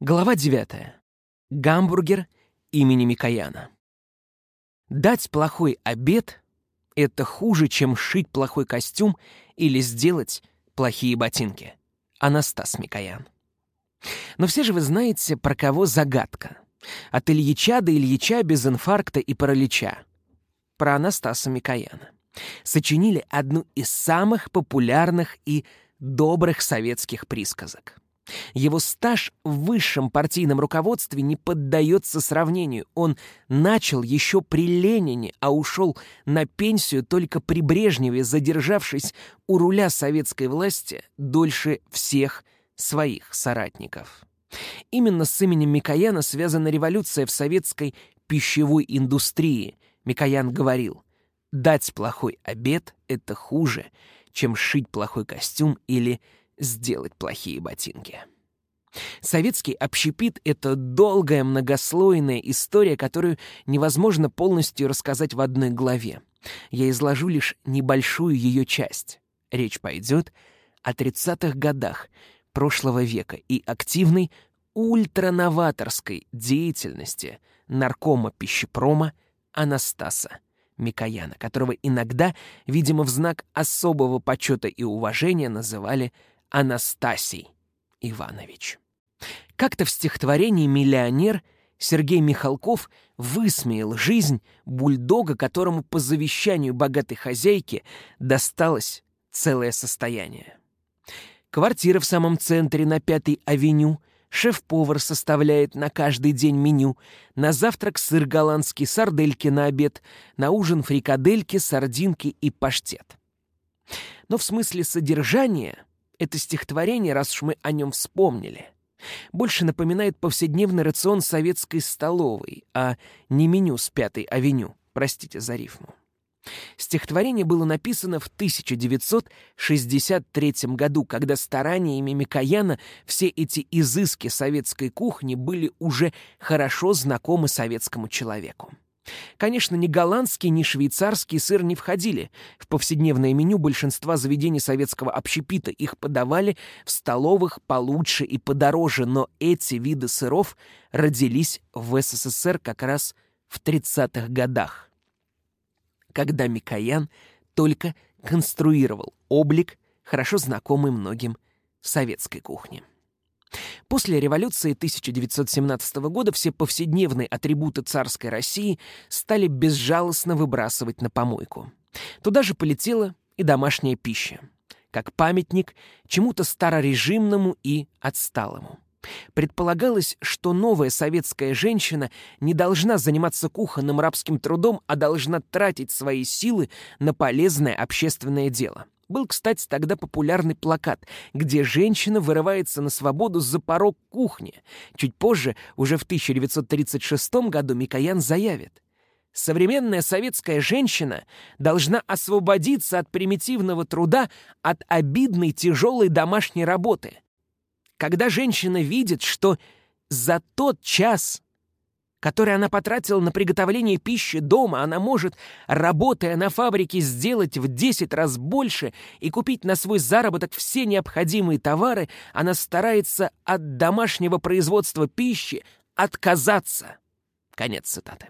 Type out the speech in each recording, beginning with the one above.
Глава 9. Гамбургер имени Микояна. Дать плохой обед — это хуже, чем шить плохой костюм или сделать плохие ботинки. Анастас Микоян. Но все же вы знаете, про кого загадка. От Ильича до Ильича без инфаркта и паралича. Про Анастаса Микояна. Сочинили одну из самых популярных и добрых советских присказок — его стаж в высшем партийном руководстве не поддается сравнению. Он начал еще при Ленине, а ушел на пенсию только при Брежневе, задержавшись у руля советской власти дольше всех своих соратников. Именно с именем Микояна связана революция в советской пищевой индустрии. Микоян говорил, «Дать плохой обед — это хуже, чем шить плохой костюм или сделать плохие ботинки. Советский общепит — это долгая многослойная история, которую невозможно полностью рассказать в одной главе. Я изложу лишь небольшую ее часть. Речь пойдет о 30-х годах прошлого века и активной ультрановаторской деятельности наркома пищепрома Анастаса Микояна, которого иногда, видимо, в знак особого почета и уважения называли Анастасий Иванович. Как-то в стихотворении «Миллионер» Сергей Михалков высмеял жизнь бульдога, которому по завещанию богатой хозяйки досталось целое состояние. Квартира в самом центре на Пятой авеню, шеф-повар составляет на каждый день меню, на завтрак сыр голландский, сардельки на обед, на ужин фрикадельки, сардинки и паштет. Но в смысле содержания это стихотворение, раз уж мы о нем вспомнили, больше напоминает повседневный рацион советской столовой, а не меню с Пятой авеню, простите за рифму. Стихотворение было написано в 1963 году, когда стараниями Микояна все эти изыски советской кухни были уже хорошо знакомы советскому человеку. Конечно, ни голландский, ни швейцарский сыр не входили. В повседневное меню большинства заведений советского общепита их подавали в столовых получше и подороже, но эти виды сыров родились в СССР как раз в 30-х годах, когда Микоян только конструировал облик, хорошо знакомый многим советской кухни. После революции 1917 года все повседневные атрибуты царской России стали безжалостно выбрасывать на помойку. Туда же полетела и домашняя пища, как памятник чему-то старорежимному и отсталому. Предполагалось, что новая советская женщина не должна заниматься кухонным рабским трудом, а должна тратить свои силы на полезное общественное дело — был, кстати, тогда популярный плакат, где женщина вырывается на свободу за порог кухни. Чуть позже, уже в 1936 году, Микоян заявит. Современная советская женщина должна освободиться от примитивного труда, от обидной тяжелой домашней работы. Когда женщина видит, что за тот час, который она потратила на приготовление пищи дома, она может, работая на фабрике, сделать в 10 раз больше и купить на свой заработок все необходимые товары, она старается от домашнего производства пищи отказаться. Конец цитаты.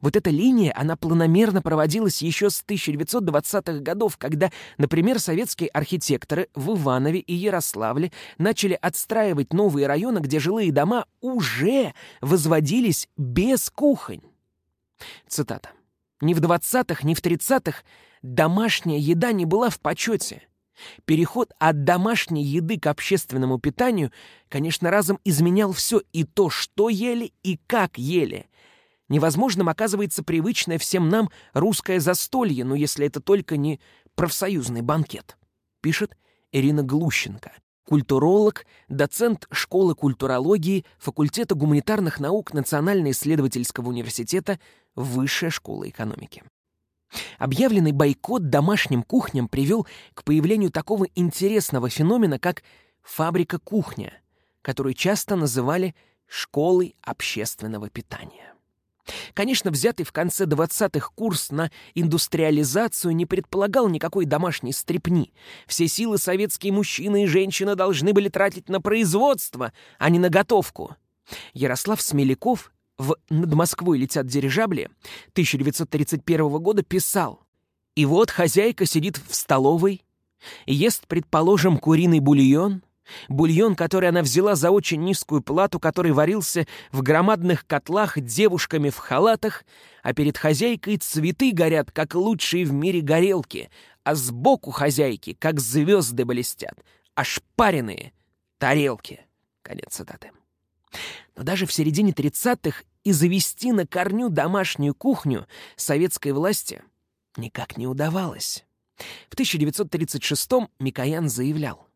Вот эта линия, она планомерно проводилась еще с 1920-х годов, когда, например, советские архитекторы в Иванове и Ярославле начали отстраивать новые районы, где жилые дома уже возводились без кухонь. Цитата. «Ни в 20-х, ни в 30-х домашняя еда не была в почете». Переход от домашней еды к общественному питанию, конечно, разом изменял все и то, что ели и как ели. Невозможным оказывается привычное всем нам русское застолье, но если это только не профсоюзный банкет, пишет Ирина Глущенко, культуролог, доцент школы культурологии факультета гуманитарных наук Национально-исследовательского университета Высшая школа экономики. Объявленный бойкот домашним кухням привел к появлению такого интересного феномена, как фабрика-кухня, которую часто называли школой общественного питания. Конечно, взятый в конце 20-х курс на индустриализацию не предполагал никакой домашней стрепни. Все силы советские мужчины и женщины должны были тратить на производство, а не на готовку. Ярослав Смеляков в «Над Москвой летят дирижабли» 1931 года писал «И вот хозяйка сидит в столовой, ест, предположим, куриный бульон, Бульон, который она взяла за очень низкую плату, который варился в громадных котлах девушками в халатах, а перед хозяйкой цветы горят, как лучшие в мире горелки, а сбоку хозяйки, как звезды блестят, ошпаренные тарелки. Конец цитаты. Но даже в середине 30-х и завести на корню домашнюю кухню советской власти никак не удавалось. В 1936-м Микоян заявлял,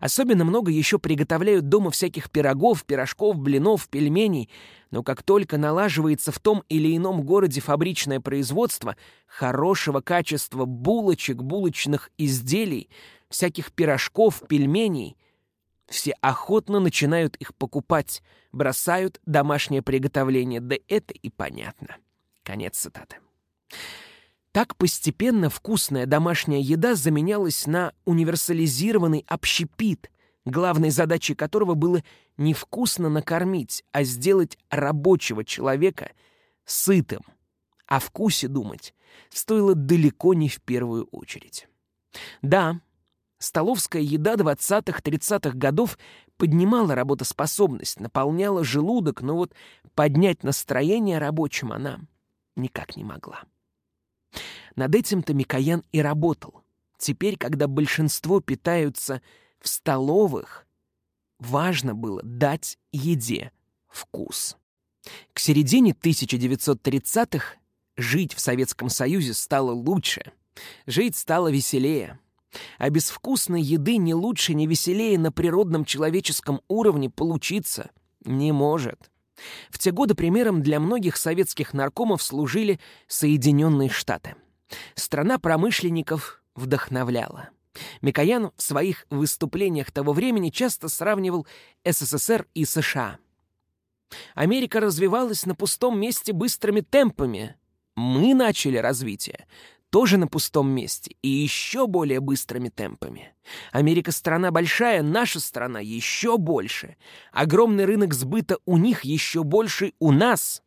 Особенно много еще приготовляют дома всяких пирогов, пирожков, блинов, пельменей. Но как только налаживается в том или ином городе фабричное производство, хорошего качества булочек, булочных изделий, всяких пирожков, пельменей, все охотно начинают их покупать, бросают домашнее приготовление, да это и понятно. Конец цитаты. Так постепенно вкусная домашняя еда заменялась на универсализированный общепит, главной задачей которого было не вкусно накормить, а сделать рабочего человека сытым. О вкусе думать стоило далеко не в первую очередь. Да, столовская еда 20-30-х годов поднимала работоспособность, наполняла желудок, но вот поднять настроение рабочим она никак не могла. Над этим-то Микоян и работал. Теперь, когда большинство питаются в столовых, важно было дать еде вкус. К середине 1930-х жить в Советском Союзе стало лучше, жить стало веселее. А без вкусной еды ни лучше, ни веселее на природном человеческом уровне получиться не может. В те годы примером для многих советских наркомов служили Соединенные Штаты — Страна промышленников вдохновляла. Микоян в своих выступлениях того времени часто сравнивал СССР и США. Америка развивалась на пустом месте быстрыми темпами. Мы начали развитие тоже на пустом месте и еще более быстрыми темпами. Америка страна большая, наша страна еще больше. Огромный рынок сбыта у них еще больше у нас.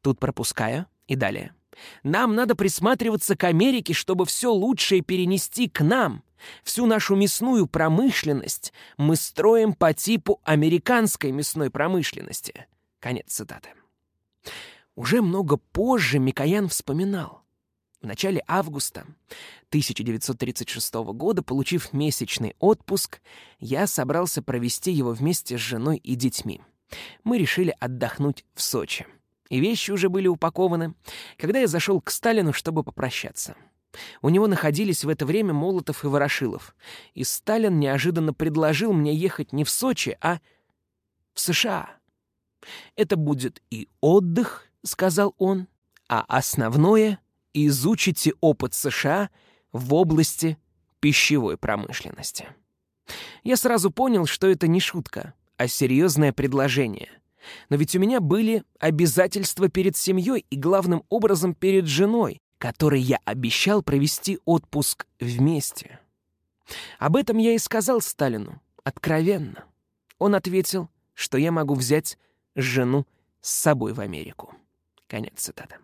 Тут пропускаю и далее. Нам надо присматриваться к Америке, чтобы все лучшее перенести к нам. Всю нашу мясную промышленность мы строим по типу американской мясной промышленности. Конец цитаты. Уже много позже Микоян вспоминал. В начале августа 1936 года, получив месячный отпуск, я собрался провести его вместе с женой и детьми. Мы решили отдохнуть в Сочи и вещи уже были упакованы, когда я зашел к Сталину, чтобы попрощаться. У него находились в это время Молотов и Ворошилов, и Сталин неожиданно предложил мне ехать не в Сочи, а в США. «Это будет и отдых», — сказал он, «а основное — изучите опыт США в области пищевой промышленности». Я сразу понял, что это не шутка, а серьезное предложение — но ведь у меня были обязательства перед семьей и главным образом перед женой, которой я обещал провести отпуск вместе. Об этом я и сказал Сталину, откровенно. Он ответил, что я могу взять жену с собой в Америку. Конец цитаты.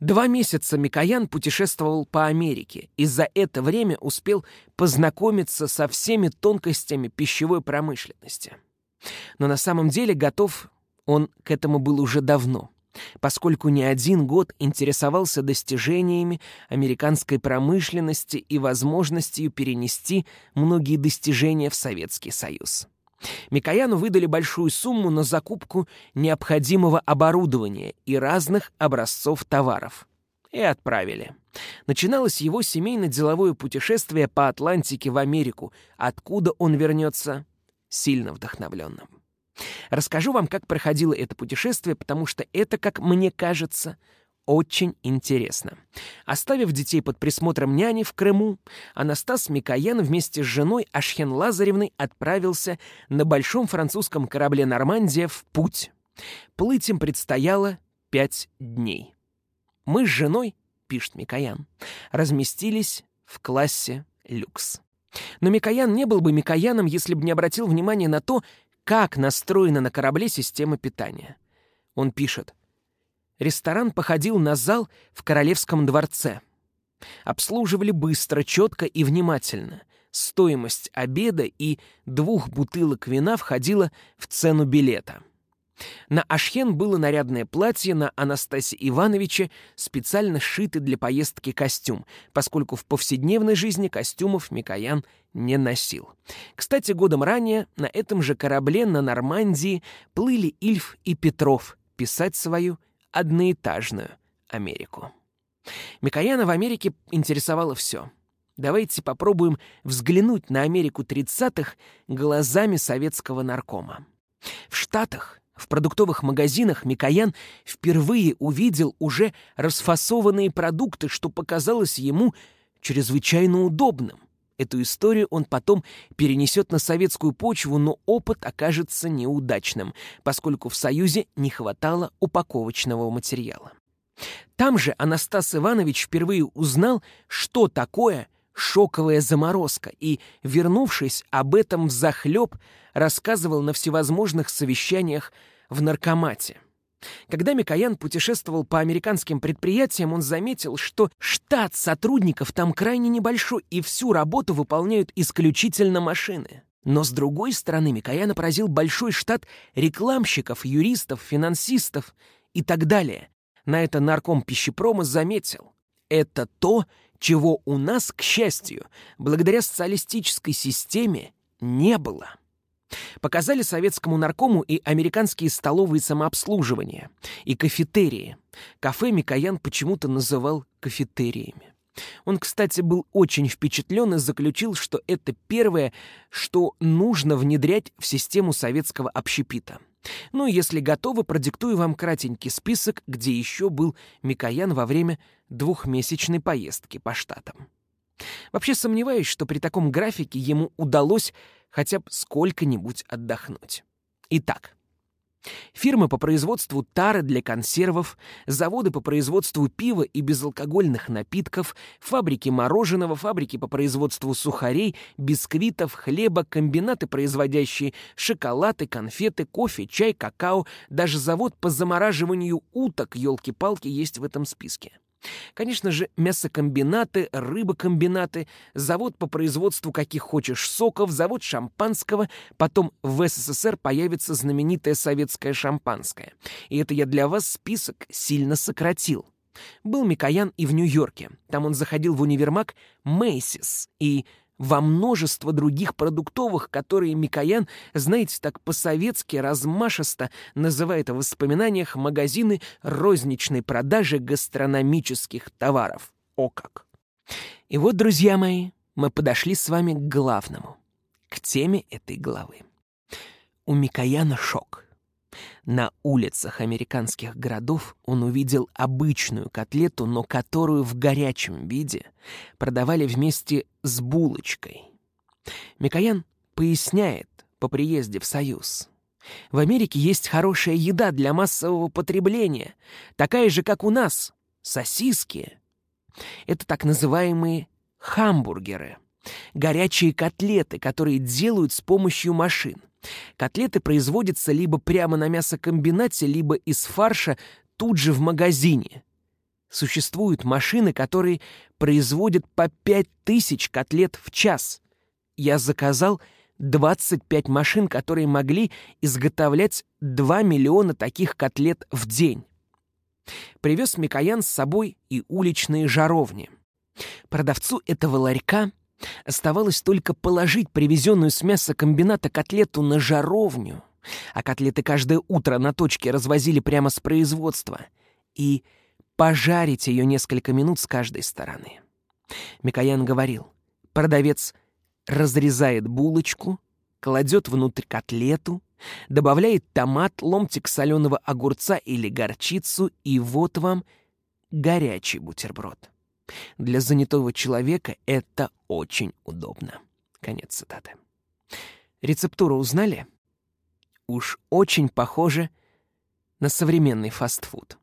Два месяца Микоян путешествовал по Америке и за это время успел познакомиться со всеми тонкостями пищевой промышленности. Но на самом деле готов он к этому был уже давно, поскольку не один год интересовался достижениями американской промышленности и возможностью перенести многие достижения в Советский Союз. Микояну выдали большую сумму на закупку необходимого оборудования и разных образцов товаров. И отправили. Начиналось его семейно-деловое путешествие по Атлантике в Америку, откуда он вернется сильно вдохновленным. Расскажу вам, как проходило это путешествие, потому что это, как мне кажется, очень интересно. Оставив детей под присмотром няни в Крыму, Анастас Микоян вместе с женой Ашхен Лазаревной отправился на большом французском корабле «Нормандия» в путь. Плыть им предстояло пять дней. Мы с женой, пишет Микоян, разместились в классе люкс. Но Микоян не был бы Микояном, если бы не обратил внимания на то, как настроена на корабле система питания. Он пишет. Ресторан походил на зал в королевском дворце. Обслуживали быстро, четко и внимательно. Стоимость обеда и двух бутылок вина входила в цену билета. На Ашхен было нарядное платье, на Анастасии Ивановиче специально сшитый для поездки костюм, поскольку в повседневной жизни костюмов Микоян не носил. Кстати, годом ранее на этом же корабле на Нормандии плыли Ильф и Петров писать свою одноэтажную Америку. Микояна в Америке интересовало все. Давайте попробуем взглянуть на Америку 30-х глазами советского наркома. В Штатах в продуктовых магазинах Микоян впервые увидел уже расфасованные продукты, что показалось ему чрезвычайно удобным. Эту историю он потом перенесет на советскую почву, но опыт окажется неудачным, поскольку в Союзе не хватало упаковочного материала. Там же Анастас Иванович впервые узнал, что такое шоковая заморозка, и, вернувшись об этом в захлеб, рассказывал на всевозможных совещаниях в наркомате. Когда Микоян путешествовал по американским предприятиям, он заметил, что штат сотрудников там крайне небольшой, и всю работу выполняют исключительно машины. Но с другой стороны, Микояна поразил большой штат рекламщиков, юристов, финансистов и так далее. На это нарком пищепрома заметил. Это то, чего у нас, к счастью, благодаря социалистической системе, не было. Показали советскому наркому и американские столовые самообслуживания, и кафетерии. Кафе Микоян почему-то называл кафетериями. Он, кстати, был очень впечатлен и заключил, что это первое, что нужно внедрять в систему советского общепита. Ну, если готовы, продиктую вам кратенький список, где еще был Микоян во время двухмесячной поездки по штатам. Вообще сомневаюсь, что при таком графике ему удалось хотя бы сколько-нибудь отдохнуть. Итак, фирмы по производству тары для консервов, заводы по производству пива и безалкогольных напитков, фабрики мороженого, фабрики по производству сухарей, бисквитов, хлеба, комбинаты, производящие шоколады, конфеты, кофе, чай, какао, даже завод по замораживанию уток, елки-палки, есть в этом списке. Конечно же, мясокомбинаты, рыбокомбинаты, завод по производству каких хочешь соков, завод шампанского, потом в СССР появится знаменитое советское шампанское. И это я для вас список сильно сократил. Был Микоян и в Нью-Йорке. Там он заходил в универмаг Мейсис и во множество других продуктовых, которые Микоян, знаете, так по-советски размашисто называет в воспоминаниях магазины розничной продажи гастрономических товаров. О как! И вот, друзья мои, мы подошли с вами к главному, к теме этой главы. У Микояна шок — на улицах американских городов он увидел обычную котлету, но которую в горячем виде продавали вместе с булочкой. Микоян поясняет по приезде в Союз. В Америке есть хорошая еда для массового потребления, такая же, как у нас — сосиски. Это так называемые хамбургеры, горячие котлеты, которые делают с помощью машин. Котлеты производятся либо прямо на мясокомбинате, либо из фарша тут же в магазине. Существуют машины, которые производят по 5000 котлет в час. Я заказал 25 машин, которые могли изготовлять 2 миллиона таких котлет в день. Привез Микоян с собой и уличные жаровни. Продавцу этого ларька Оставалось только положить привезенную с мясокомбината котлету на жаровню, а котлеты каждое утро на точке развозили прямо с производства, и пожарить ее несколько минут с каждой стороны. Микоян говорил, продавец разрезает булочку, кладет внутрь котлету, добавляет томат, ломтик соленого огурца или горчицу, и вот вам горячий бутерброд. Для занятого человека это очень удобно. Конец цитаты. Рецептуру узнали? Уж очень похоже на современный фастфуд.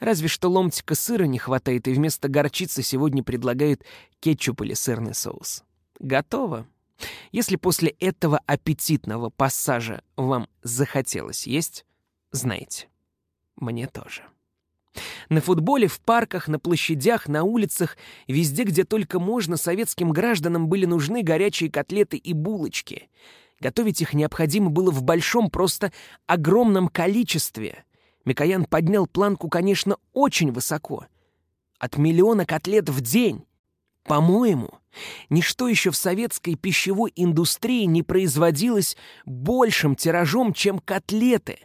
Разве что ломтика сыра не хватает, и вместо горчицы сегодня предлагают кетчуп или сырный соус. Готово. Если после этого аппетитного пассажа вам захотелось есть, знаете, мне тоже. На футболе, в парках, на площадях, на улицах, везде, где только можно, советским гражданам были нужны горячие котлеты и булочки. Готовить их необходимо было в большом, просто огромном количестве. Микоян поднял планку, конечно, очень высоко. От миллиона котлет в день. По-моему, ничто еще в советской пищевой индустрии не производилось большим тиражом, чем котлеты.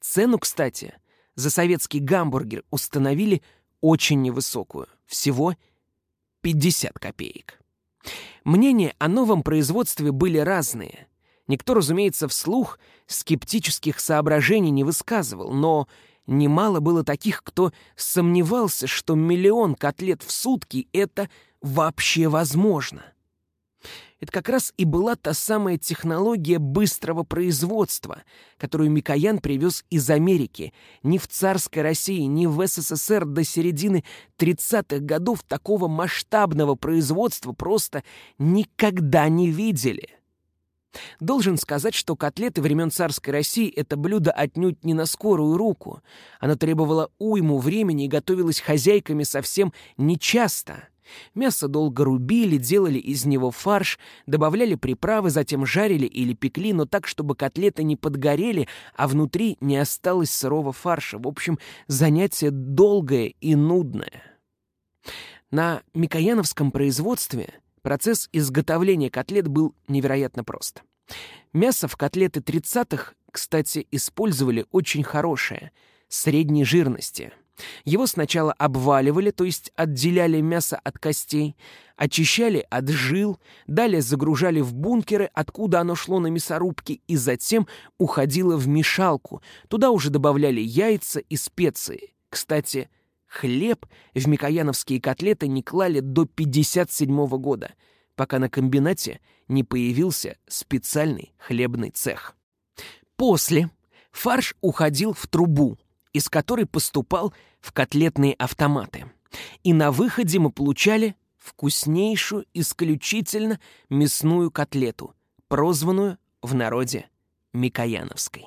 Цену, кстати, за советский гамбургер установили очень невысокую, всего 50 копеек. Мнения о новом производстве были разные. Никто, разумеется, вслух скептических соображений не высказывал, но немало было таких, кто сомневался, что миллион котлет в сутки — это вообще возможно. Это как раз и была та самая технология быстрого производства, которую Микоян привез из Америки. Ни в царской России, ни в СССР до середины 30-х годов такого масштабного производства просто никогда не видели. Должен сказать, что котлеты времен царской России — это блюдо отнюдь не на скорую руку. Оно требовало уйму времени и готовилось хозяйками совсем нечасто. Мясо долго рубили, делали из него фарш, добавляли приправы, затем жарили или пекли, но так, чтобы котлеты не подгорели, а внутри не осталось сырого фарша. В общем, занятие долгое и нудное. На Микояновском производстве процесс изготовления котлет был невероятно прост. Мясо в котлеты 30-х, кстати, использовали очень хорошее, средней жирности — его сначала обваливали, то есть отделяли мясо от костей, очищали от жил, далее загружали в бункеры, откуда оно шло на мясорубки, и затем уходило в мешалку. Туда уже добавляли яйца и специи. Кстати, хлеб в микояновские котлеты не клали до 57 года, пока на комбинате не появился специальный хлебный цех. После фарш уходил в трубу, из которой поступал в котлетные автоматы. И на выходе мы получали вкуснейшую исключительно мясную котлету, прозванную в народе Микояновской.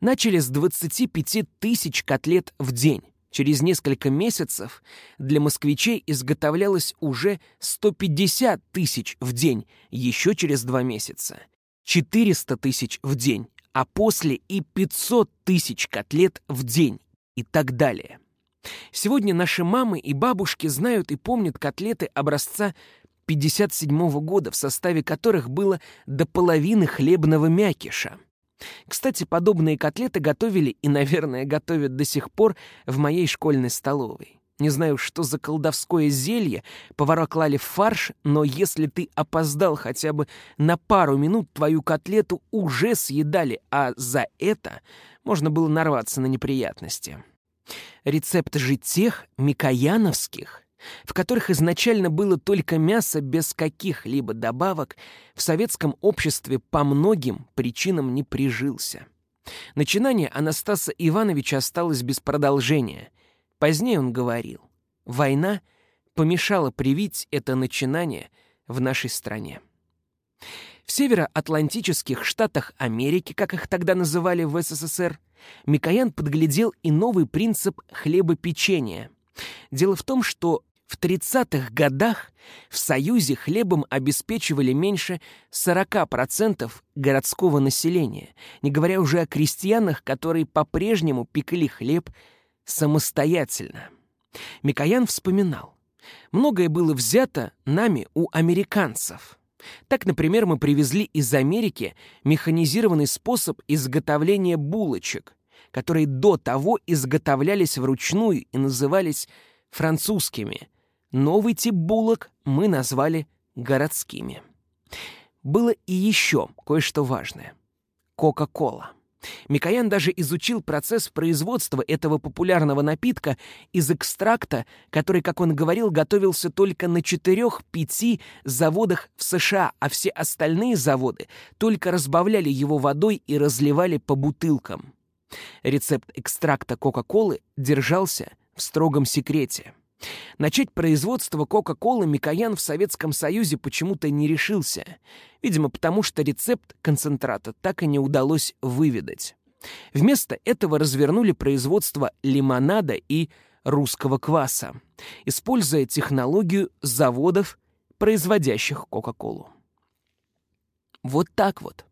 Начали с 25 тысяч котлет в день. Через несколько месяцев для москвичей изготовлялось уже 150 тысяч в день, еще через два месяца. 400 тысяч в день, а после и 500 тысяч котлет в день и так далее. Сегодня наши мамы и бабушки знают и помнят котлеты образца 57 года, в составе которых было до половины хлебного мякиша. Кстати, подобные котлеты готовили и, наверное, готовят до сих пор в моей школьной столовой. Не знаю, что за колдовское зелье повара клали в фарш, но если ты опоздал хотя бы на пару минут, твою котлету уже съедали, а за это можно было нарваться на неприятности. Рецепт же тех микояновских, в которых изначально было только мясо без каких-либо добавок, в советском обществе по многим причинам не прижился. Начинание Анастаса Ивановича осталось без продолжения. Позднее он говорил, война помешала привить это начинание в нашей стране. В североатлантических штатах Америки, как их тогда называли в СССР, Микоян подглядел и новый принцип хлебопечения. Дело в том, что в 30-х годах в Союзе хлебом обеспечивали меньше 40% городского населения, не говоря уже о крестьянах, которые по-прежнему пекли хлеб самостоятельно. Микоян вспоминал. Многое было взято нами у американцев. Так, например, мы привезли из Америки механизированный способ изготовления булочек, которые до того изготовлялись вручную и назывались французскими. Новый тип булок мы назвали городскими. Было и еще кое-что важное. Кока-кола. Микоян даже изучил процесс производства этого популярного напитка из экстракта, который, как он говорил, готовился только на 4-5 заводах в США, а все остальные заводы только разбавляли его водой и разливали по бутылкам. Рецепт экстракта Кока-Колы держался в строгом секрете. Начать производство Кока-Колы Микоян в Советском Союзе почему-то не решился. Видимо, потому что рецепт концентрата так и не удалось выведать. Вместо этого развернули производство лимонада и русского кваса, используя технологию заводов, производящих Кока-Колу. Вот так вот.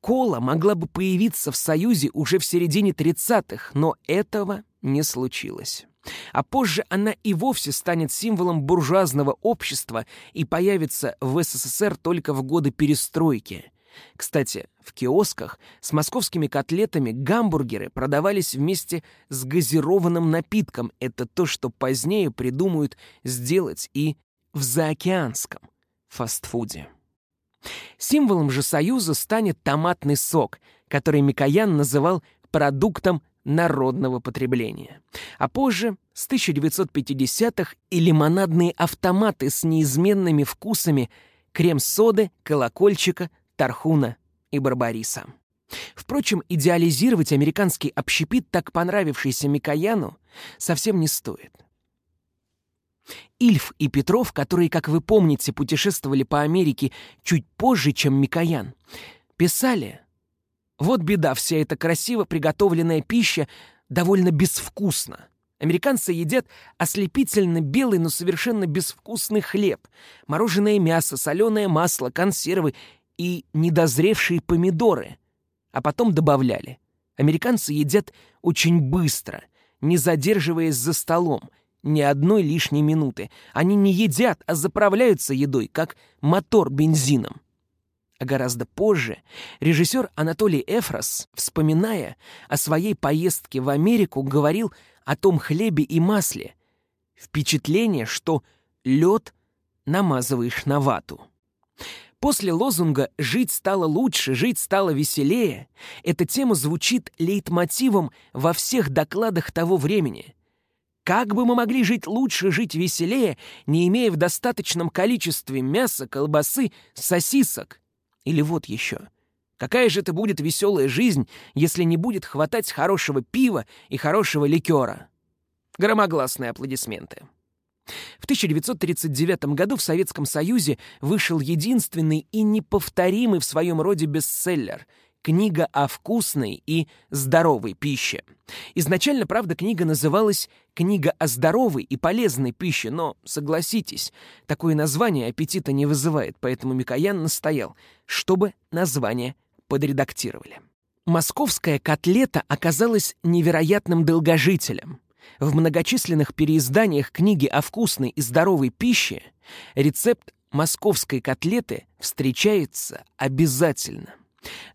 Кола могла бы появиться в Союзе уже в середине 30-х, но этого не случилось. А позже она и вовсе станет символом буржуазного общества и появится в СССР только в годы перестройки. Кстати, в киосках с московскими котлетами гамбургеры продавались вместе с газированным напитком. Это то, что позднее придумают сделать и в заокеанском фастфуде. Символом же Союза станет томатный сок, который Микоян называл продуктом народного потребления. А позже, с 1950-х, и лимонадные автоматы с неизменными вкусами крем-соды, колокольчика, тархуна и барбариса. Впрочем, идеализировать американский общепит, так понравившийся Микояну, совсем не стоит. Ильф и Петров, которые, как вы помните, путешествовали по Америке чуть позже, чем Микоян, писали «Вот беда, вся эта красиво приготовленная пища довольно безвкусна. Американцы едят ослепительно белый, но совершенно безвкусный хлеб, мороженое мясо, соленое масло, консервы и недозревшие помидоры. А потом добавляли. Американцы едят очень быстро, не задерживаясь за столом, ни одной лишней минуты. Они не едят, а заправляются едой, как мотор бензином. А гораздо позже режиссер Анатолий Эфрос, вспоминая о своей поездке в Америку, говорил о том хлебе и масле. Впечатление, что лед намазываешь на вату. После лозунга «Жить стало лучше, жить стало веселее» эта тема звучит лейтмотивом во всех докладах того времени. Как бы мы могли жить лучше, жить веселее, не имея в достаточном количестве мяса, колбасы, сосисок? Или вот еще. Какая же это будет веселая жизнь, если не будет хватать хорошего пива и хорошего ликера? Громогласные аплодисменты. В 1939 году в Советском Союзе вышел единственный и неповторимый в своем роде бестселлер «Книга о вкусной и здоровой пище». Изначально, правда, книга называлась «Книга о здоровой и полезной пище», но, согласитесь, такое название аппетита не вызывает, поэтому Микоян настоял, чтобы название подредактировали. Московская котлета оказалась невероятным долгожителем. В многочисленных переизданиях книги о вкусной и здоровой пище рецепт московской котлеты встречается обязательно.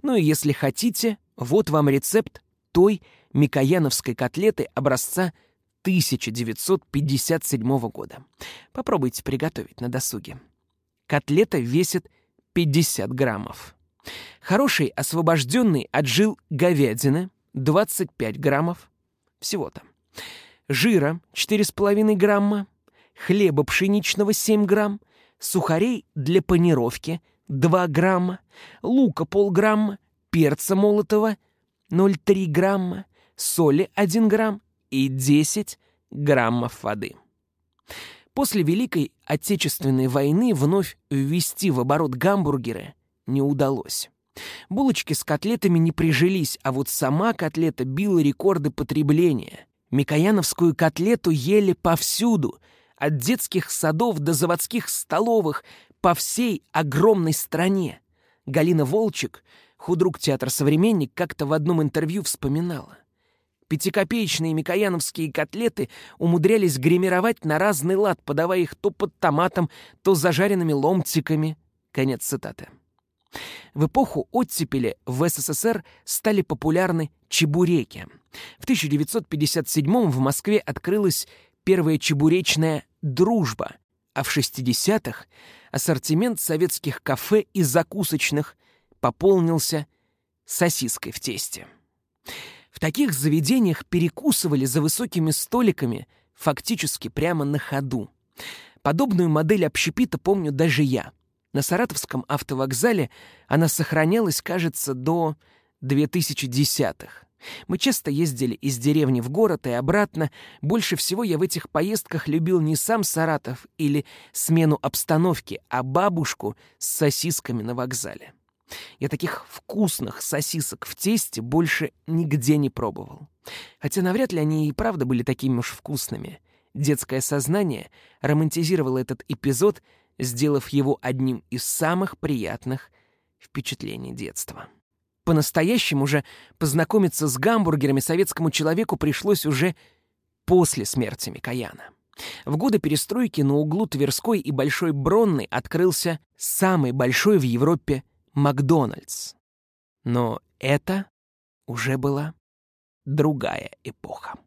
Ну и если хотите, вот вам рецепт той микояновской котлеты образца 1957 года. Попробуйте приготовить на досуге. Котлета весит 50 граммов. Хороший освобожденный от жил говядины 25 граммов. Всего-то жира 4,5 грамма, хлеба пшеничного 7 грамм, сухарей для панировки 2 грамма, лука полграмма, перца молотого 0,3 грамма, соли 1 грамм и 10 граммов воды. После Великой Отечественной войны вновь ввести в оборот гамбургеры не удалось. Булочки с котлетами не прижились, а вот сама котлета била рекорды потребления. Микояновскую котлету ели повсюду, от детских садов до заводских столовых, по всей огромной стране. Галина Волчек, худрук театр «Современник», как-то в одном интервью вспоминала. Пятикопеечные микояновские котлеты умудрялись гримировать на разный лад, подавая их то под томатом, то зажаренными ломтиками. Конец цитаты. В эпоху оттепели в СССР стали популярны чебуреки. В 1957 в Москве открылась первая чебуречная «Дружба», а в 60-х ассортимент советских кафе и закусочных пополнился сосиской в тесте. В таких заведениях перекусывали за высокими столиками фактически прямо на ходу. Подобную модель общепита помню даже я — на Саратовском автовокзале она сохранялась, кажется, до 2010-х. Мы часто ездили из деревни в город и обратно. Больше всего я в этих поездках любил не сам Саратов или смену обстановки, а бабушку с сосисками на вокзале. Я таких вкусных сосисок в тесте больше нигде не пробовал. Хотя навряд ли они и правда были такими уж вкусными. Детское сознание романтизировало этот эпизод, сделав его одним из самых приятных впечатлений детства. По-настоящему же познакомиться с гамбургерами советскому человеку пришлось уже после смерти Микояна. В годы перестройки на углу Тверской и Большой Бронной открылся самый большой в Европе Макдональдс. Но это уже была другая эпоха.